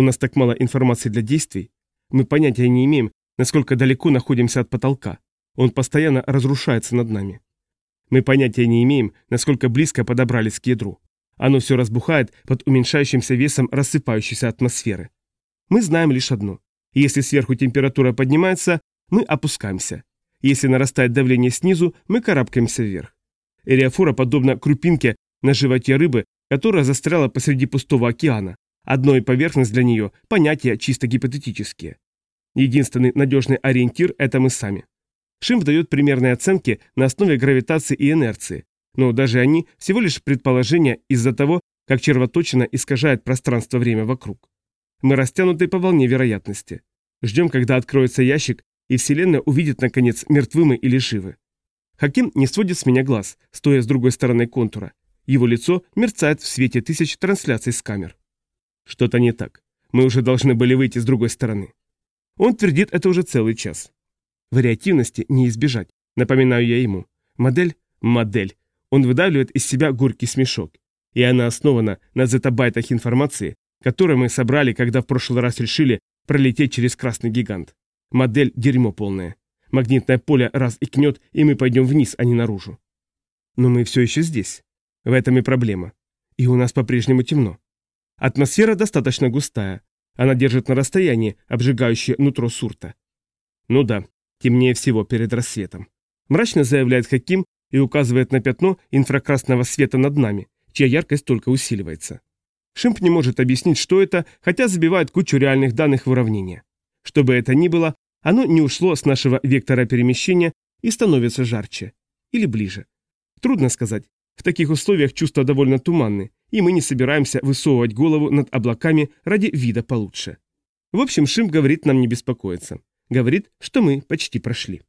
У нас так мало информации для действий. Мы понятия не имеем, насколько далеко находимся от потолка. Он постоянно разрушается над нами. Мы понятия не имеем, насколько близко подобрались к ядру. Оно все разбухает под уменьшающимся весом рассыпающейся атмосферы. Мы знаем лишь одно. Если сверху температура поднимается, мы опускаемся. Если нарастает давление снизу, мы карабкаемся вверх. Эриофора подобна крупинке на животе рыбы, которая застряла посреди пустого океана. Одно и поверхность для нее – понятия чисто гипотетические. Единственный надежный ориентир – это мы сами. Шим дает примерные оценки на основе гравитации и инерции, но даже они всего лишь предположения из-за того, как червоточина искажает пространство-время вокруг. Мы растянуты по волне вероятности. Ждем, когда откроется ящик, и Вселенная увидит, наконец, мертвы мы или живы. Хаким не сводит с меня глаз, стоя с другой стороны контура. Его лицо мерцает в свете тысяч трансляций с камер. Что-то не так. Мы уже должны были выйти с другой стороны. Он твердит это уже целый час. Вариативности не избежать, напоминаю я ему. Модель – модель. Он выдавливает из себя горький смешок. И она основана на зетабайтах информации, которые мы собрали, когда в прошлый раз решили пролететь через красный гигант. Модель – дерьмо полное. Магнитное поле раз икнет, и мы пойдем вниз, а не наружу. Но мы все еще здесь. В этом и проблема. И у нас по-прежнему темно. Атмосфера достаточно густая. Она держит на расстоянии, обжигающее нутро сурта. Ну да, темнее всего перед рассветом. Мрачно заявляет Хаким и указывает на пятно инфракрасного света над нами, чья яркость только усиливается. Шимп не может объяснить, что это, хотя забивает кучу реальных данных в уравнение. Что бы это ни было, оно не ушло с нашего вектора перемещения и становится жарче. Или ближе. Трудно сказать. В таких условиях чувства довольно туманны, и мы не собираемся высовывать голову над облаками ради вида получше. В общем, Шимп говорит нам не беспокоиться. Говорит, что мы почти прошли.